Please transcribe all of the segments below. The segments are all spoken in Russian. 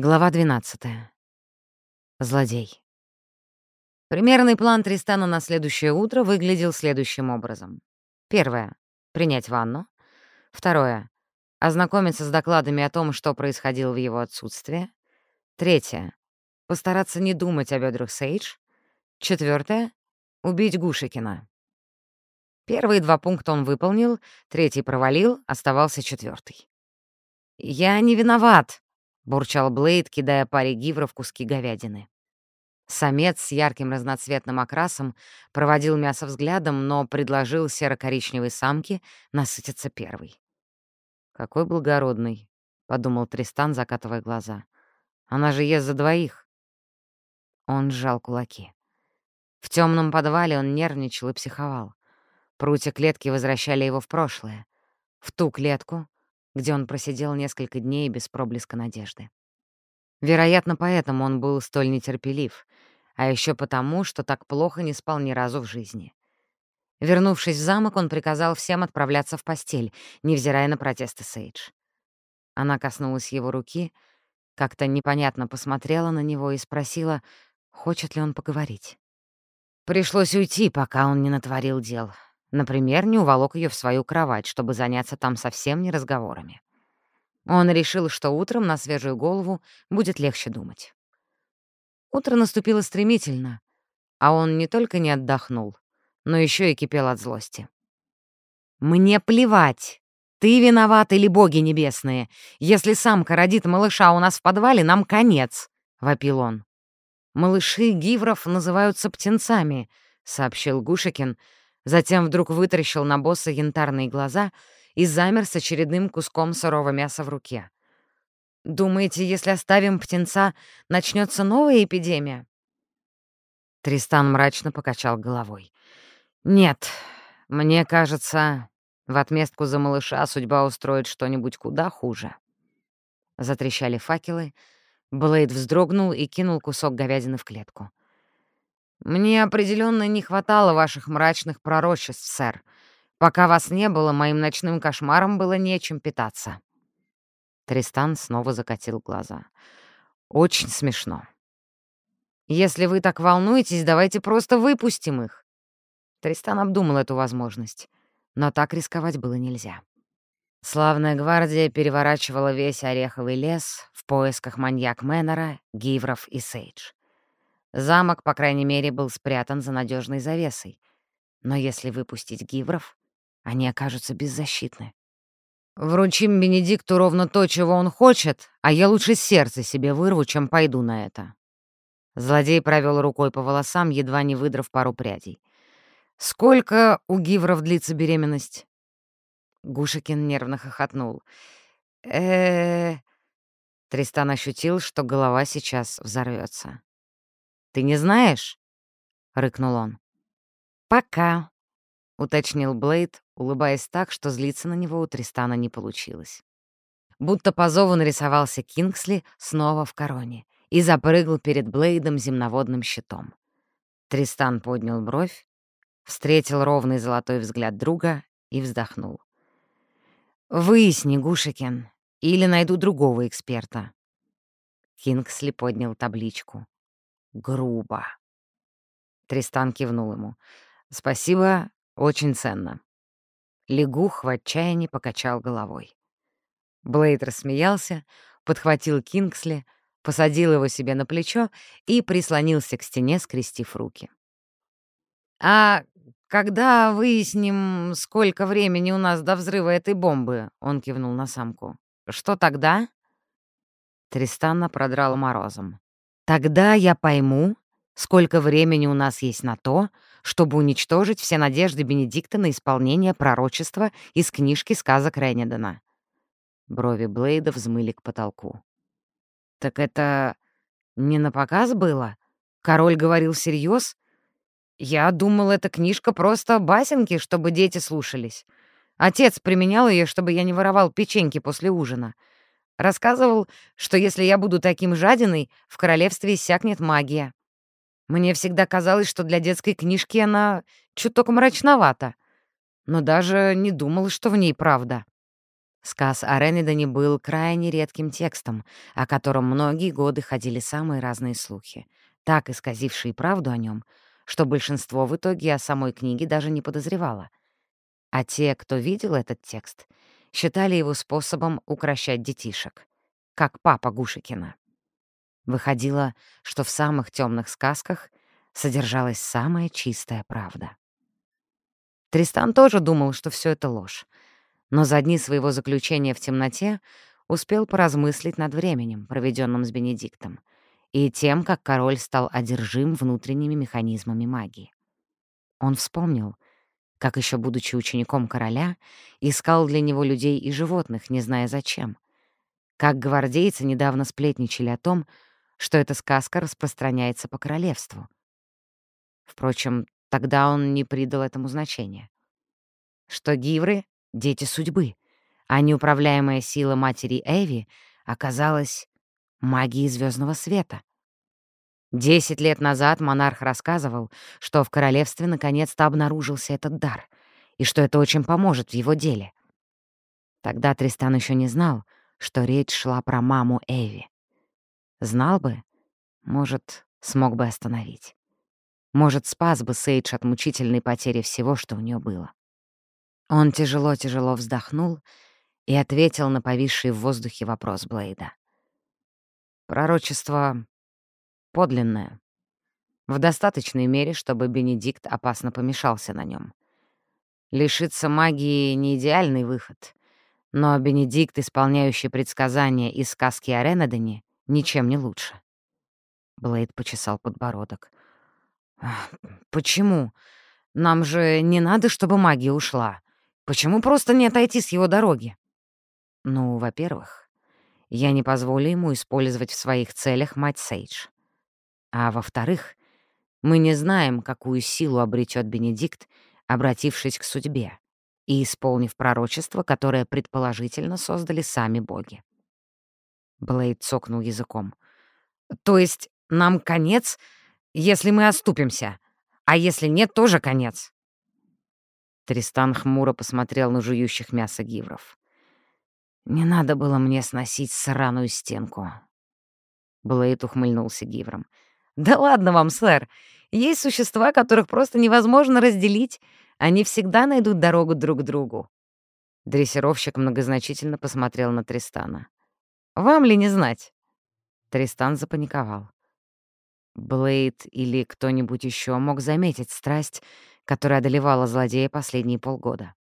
Глава 12. Злодей. Примерный план Тристана на следующее утро выглядел следующим образом. Первое — принять ванну. Второе — ознакомиться с докладами о том, что происходило в его отсутствие. Третье — постараться не думать о бедрах Сейдж. Четвертое — убить Гушикина. Первые два пункта он выполнил, третий провалил, оставался четвертый. «Я не виноват», бурчал Блейд, кидая паре гивров куски говядины. Самец с ярким разноцветным окрасом проводил мясо взглядом, но предложил серо-коричневой самке насытиться первой. «Какой благородный», — подумал Тристан, закатывая глаза. «Она же ест за двоих». Он сжал кулаки. В темном подвале он нервничал и психовал. Прутья клетки возвращали его в прошлое. В ту клетку, где он просидел несколько дней без проблеска надежды. Вероятно, поэтому он был столь нетерпелив, а еще потому, что так плохо не спал ни разу в жизни. Вернувшись в замок, он приказал всем отправляться в постель, невзирая на протесты Сейдж. Она коснулась его руки, как-то непонятно посмотрела на него и спросила, хочет ли он поговорить. Пришлось уйти, пока он не натворил дел, Например, не уволок ее в свою кровать, чтобы заняться там совсем не разговорами. Он решил, что утром на свежую голову будет легче думать. Утро наступило стремительно, а он не только не отдохнул, но еще и кипел от злости. «Мне плевать, ты виноват или боги небесные. Если самка родит малыша у нас в подвале, нам конец», — вопил он. «Малыши гивров называются птенцами», — сообщил Гушекин, — Затем вдруг вытаращил на босса янтарные глаза и замер с очередным куском сырого мяса в руке. «Думаете, если оставим птенца, начнется новая эпидемия?» Тристан мрачно покачал головой. «Нет, мне кажется, в отместку за малыша судьба устроит что-нибудь куда хуже». Затрещали факелы, Блейд вздрогнул и кинул кусок говядины в клетку. «Мне определенно не хватало ваших мрачных пророчеств, сэр. Пока вас не было, моим ночным кошмаром было нечем питаться». Тристан снова закатил глаза. «Очень смешно. Если вы так волнуетесь, давайте просто выпустим их». Тристан обдумал эту возможность, но так рисковать было нельзя. Славная гвардия переворачивала весь ореховый лес в поисках маньяк Мэннера, Гивров и Сейдж. Замок, по крайней мере, был спрятан за надежной завесой. Но если выпустить гивров, они окажутся беззащитны. Вручим Бенедикту ровно то, чего он хочет, а я лучше сердце себе вырву, чем пойду на это. Злодей провел рукой по волосам, едва не выдрав пару прядей. «Сколько у гивров длится беременность?» Гушекин нервно хохотнул. э Тристан ощутил, что голова сейчас взорвется. Ты не знаешь?» — рыкнул он. «Пока», — уточнил Блейд, улыбаясь так, что злиться на него у Тристана не получилось. Будто по зову нарисовался Кингсли снова в короне и запрыгал перед Блейдом земноводным щитом. Тристан поднял бровь, встретил ровный золотой взгляд друга и вздохнул. «Выясни, Гушекин, или найду другого эксперта». Кингсли поднял табличку грубо. Тристан кивнул ему. «Спасибо, очень ценно». Лягух в отчаянии покачал головой. Блейд рассмеялся, подхватил Кингсли, посадил его себе на плечо и прислонился к стене, скрестив руки. «А когда выясним, сколько времени у нас до взрыва этой бомбы?» — он кивнул на самку. «Что тогда?» Тристана продрал морозом. Тогда я пойму, сколько времени у нас есть на то, чтобы уничтожить все надежды Бенедикта на исполнение пророчества из книжки сказок Реннидона. Брови Блейда взмыли к потолку. «Так это не на показ было? Король говорил всерьез? Я думал, эта книжка просто басенки, чтобы дети слушались. Отец применял ее, чтобы я не воровал печеньки после ужина. Рассказывал, что если я буду таким жадиной, в королевстве иссякнет магия. Мне всегда казалось, что для детской книжки она чуток мрачновата, но даже не думал, что в ней правда. Сказ о Ренедоне был крайне редким текстом, о котором многие годы ходили самые разные слухи, так исказившие правду о нем, что большинство в итоге о самой книге даже не подозревало. А те, кто видел этот текст, считали его способом укращать детишек, как папа Гушикина. Выходило, что в самых темных сказках содержалась самая чистая правда. Тристан тоже думал, что все это ложь, но за дни своего заключения в темноте успел поразмыслить над временем, проведенным с Бенедиктом, и тем, как король стал одержим внутренними механизмами магии. Он вспомнил, как еще будучи учеником короля, искал для него людей и животных, не зная зачем. Как гвардейцы недавно сплетничали о том, что эта сказка распространяется по королевству. Впрочем, тогда он не придал этому значения. Что гивры — дети судьбы, а неуправляемая сила матери Эви оказалась магией звездного света. Десять лет назад монарх рассказывал, что в королевстве наконец-то обнаружился этот дар, и что это очень поможет в его деле. Тогда Тристан еще не знал, что речь шла про маму Эви. Знал бы, может, смог бы остановить. Может, спас бы Сейдж от мучительной потери всего, что у нее было. Он тяжело-тяжело вздохнул и ответил на повисший в воздухе вопрос Блейда. Пророчество подлинное. В достаточной мере, чтобы Бенедикт опасно помешался на нем. Лишиться магии — не идеальный выход, но Бенедикт, исполняющий предсказания из сказки о Ренедене, ничем не лучше. Блейд почесал подбородок. «Почему? Нам же не надо, чтобы магия ушла. Почему просто не отойти с его дороги?» «Ну, во-первых, я не позволю ему использовать в своих целях мать Сейдж. А во-вторых, мы не знаем, какую силу обретет Бенедикт, обратившись к судьбе и исполнив пророчество, которое предположительно создали сами боги. Блейд цокнул языком. «То есть нам конец, если мы оступимся, а если нет, тоже конец?» Тристан хмуро посмотрел на жующих мясо гивров. «Не надо было мне сносить сраную стенку». Блейд ухмыльнулся гивром. «Да ладно вам, сэр. Есть существа, которых просто невозможно разделить. Они всегда найдут дорогу друг к другу». Дрессировщик многозначительно посмотрел на Тристана. «Вам ли не знать?» Тристан запаниковал. Блейд или кто-нибудь еще мог заметить страсть, которая одолевала злодея последние полгода.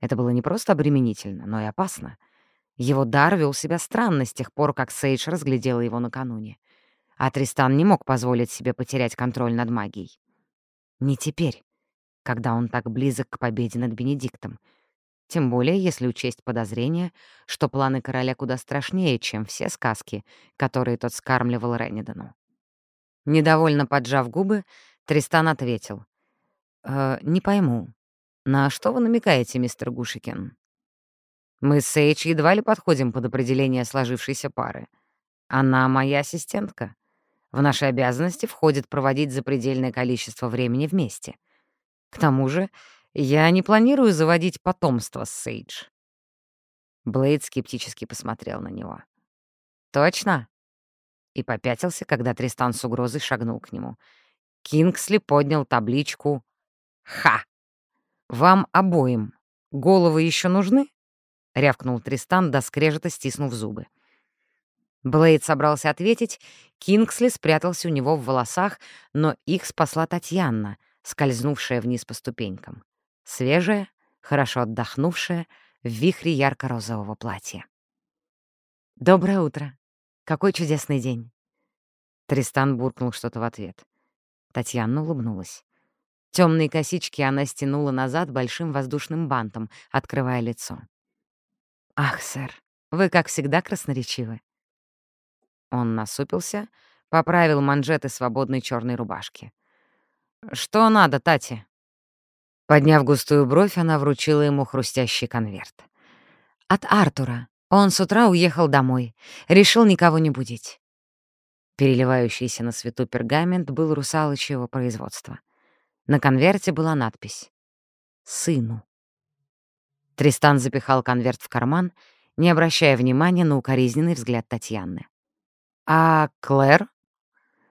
Это было не просто обременительно, но и опасно. Его дар вел себя странно с тех пор, как Сейдж разглядела его накануне. А Тристан не мог позволить себе потерять контроль над магией. Не теперь, когда он так близок к победе над Бенедиктом. Тем более, если учесть подозрение, что планы короля куда страшнее, чем все сказки, которые тот скармливал Реннидану. Недовольно поджав губы, Тристан ответил. «Э, «Не пойму, на что вы намекаете, мистер Гушикин?» «Мы с Сейдж едва ли подходим под определение сложившейся пары. Она моя ассистентка. В наши обязанности входит проводить запредельное количество времени вместе. К тому же я не планирую заводить потомство с Сейдж». Блейд скептически посмотрел на него. «Точно?» и попятился, когда Тристан с угрозой шагнул к нему. Кингсли поднял табличку «Ха!» «Вам обоим головы еще нужны?» — рявкнул Тристан, до скрежета стиснув зубы. Блейд собрался ответить, Кингсли спрятался у него в волосах, но их спасла Татьяна, скользнувшая вниз по ступенькам. Свежая, хорошо отдохнувшая, в вихре ярко-розового платья. «Доброе утро», какой чудесный день!» Тристан буркнул что-то в ответ. Татьяна улыбнулась. Темные косички она стянула назад большим воздушным бантом, открывая лицо. «Ах, сэр, вы, как всегда, красноречивы». Он насупился, поправил манжеты свободной черной рубашки. «Что надо, Тати?» Подняв густую бровь, она вручила ему хрустящий конверт. «От Артура. Он с утра уехал домой, решил никого не будить. Переливающийся на свету пергамент был русалочьего производства. На конверте была надпись «Сыну». Тристан запихал конверт в карман не обращая внимания на укоризненный взгляд Татьяны. «А Клэр?»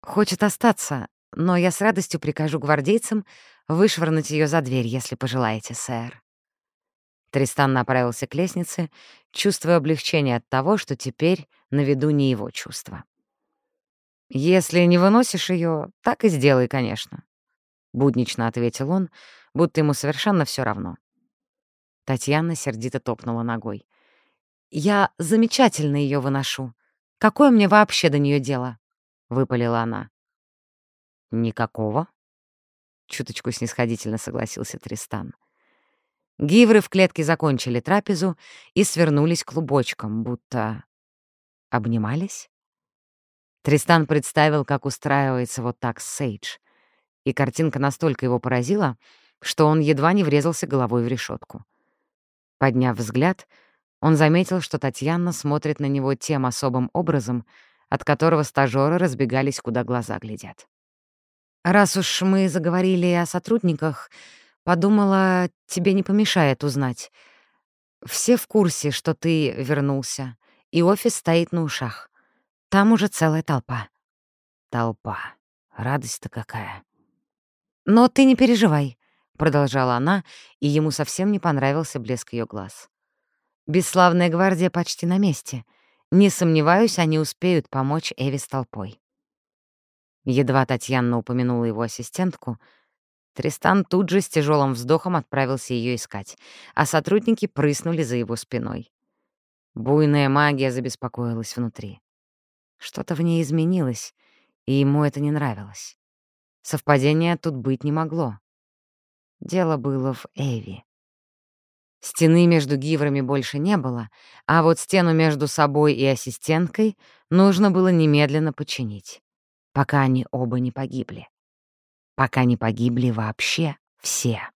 «Хочет остаться, но я с радостью прикажу гвардейцам вышвырнуть ее за дверь, если пожелаете, сэр». Тристан направился к лестнице, чувствуя облегчение от того, что теперь на виду не его чувства. «Если не выносишь ее, так и сделай, конечно», — буднично ответил он, будто ему совершенно все равно. Татьяна сердито топнула ногой. «Я замечательно ее выношу. Какое мне вообще до нее дело?» — выпалила она. «Никакого?» — чуточку снисходительно согласился Тристан. Гивры в клетке закончили трапезу и свернулись клубочком, будто обнимались. Тристан представил, как устраивается вот так Сейдж, и картинка настолько его поразила, что он едва не врезался головой в решетку. Подняв взгляд, он заметил, что Татьяна смотрит на него тем особым образом, от которого стажёры разбегались, куда глаза глядят. «Раз уж мы заговорили о сотрудниках, подумала, тебе не помешает узнать. Все в курсе, что ты вернулся, и офис стоит на ушах. Там уже целая толпа». «Толпа. Радость-то какая!» «Но ты не переживай», — продолжала она, и ему совсем не понравился блеск ее глаз. Бесславная гвардия почти на месте. Не сомневаюсь, они успеют помочь Эви с толпой. Едва Татьяна упомянула его ассистентку, Тристан тут же с тяжелым вздохом отправился ее искать, а сотрудники прыснули за его спиной. Буйная магия забеспокоилась внутри. Что-то в ней изменилось, и ему это не нравилось. Совпадения тут быть не могло. Дело было в Эви. Стены между гиврами больше не было, а вот стену между собой и ассистенткой нужно было немедленно починить, пока они оба не погибли. Пока не погибли вообще все.